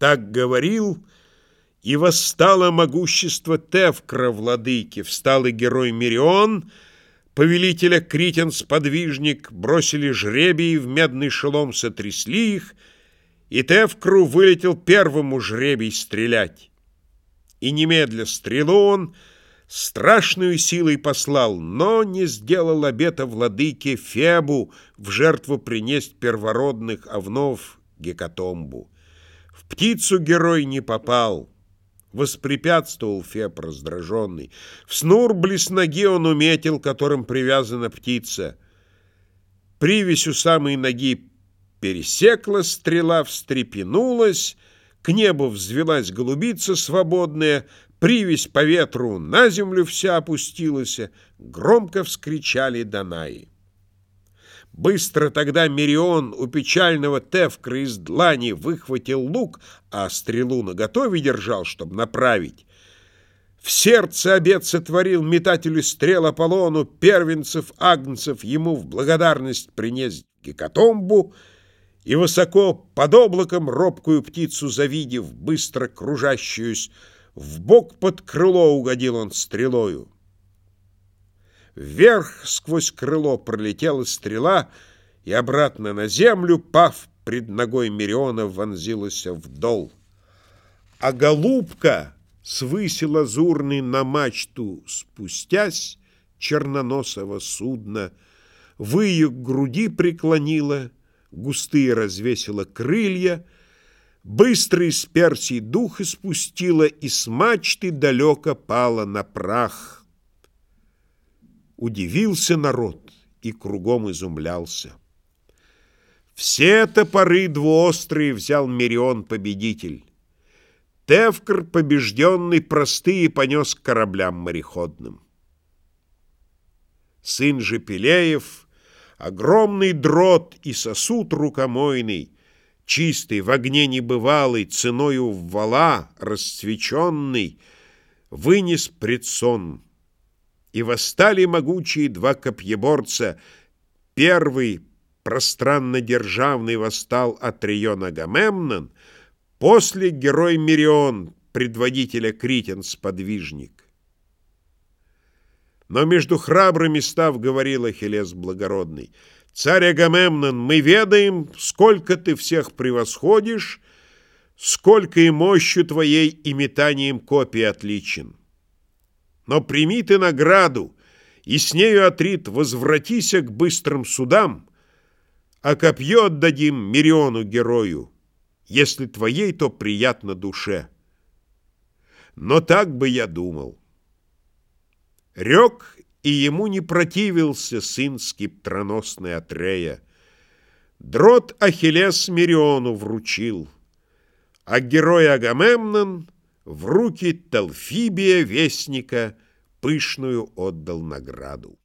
Так говорил, и восстало могущество Тевкра, владыки, встал и герой Мирион, повелителя Критен-сподвижник, бросили жребий, в медный шелом сотрясли их, и Тевкру вылетел первому жребий стрелять. И немедля стрелу он страшную силой послал, но не сделал обета владыке Фебу в жертву принесть первородных овнов Гекатомбу. Птицу герой не попал, воспрепятствовал Феб раздраженный. В снур близ ноги он уметил, которым привязана птица. Привязь у самой ноги пересекла, стрела встрепенулась, к небу взвелась голубица свободная, привязь по ветру на землю вся опустилась, громко вскричали Данаи. Быстро тогда Мирион у печального Тевкра из длани выхватил лук, а стрелу наготове держал, чтобы направить. В сердце обед сотворил метателю стрел Аполлону, первенцев агнцев ему в благодарность принес гекатомбу, и высоко под облаком робкую птицу завидев, быстро кружащуюся, в бок под крыло угодил он стрелою. Вверх сквозь крыло пролетела стрела, и обратно на землю, пав пред ногой Мириона, вонзилась вдол. А голубка, свыси лазурный на мачту спустясь, черноносого судна, выю к груди преклонила, густые развесила крылья, быстрый из персий дух испустила, и с мачты далеко пала на прах. Удивился народ и кругом изумлялся. Все топоры двуострые взял Мирион победитель. Тевкр, побежденный, простые понес к кораблям мореходным. Сын же Пелеев, огромный дрот и сосуд рукомойный, чистый, в огне небывалый, ценою в вала, расцвеченный, вынес пред сон и восстали могучие два копьеборца. Первый, пространно-державный, восстал Атрион Агамемнон, после герой Мирион, предводителя Критен, сподвижник. Но между храбрыми став, говорил Ахиллес благородный, «Царь Агамемнон, мы ведаем, сколько ты всех превосходишь, сколько и мощью твоей и метанием копий отличен. Но прими ты награду, и с нею, Атрит, возвратися к быстрым судам, а копье отдадим Мириону герою, если твоей, то приятно душе. Но так бы я думал. Рек, и ему не противился сын скиптроносный Атрея. Дрот Ахиллес Мириону вручил, а герой Агамемнон — в руки Талфибия, вестника, пышную отдал награду.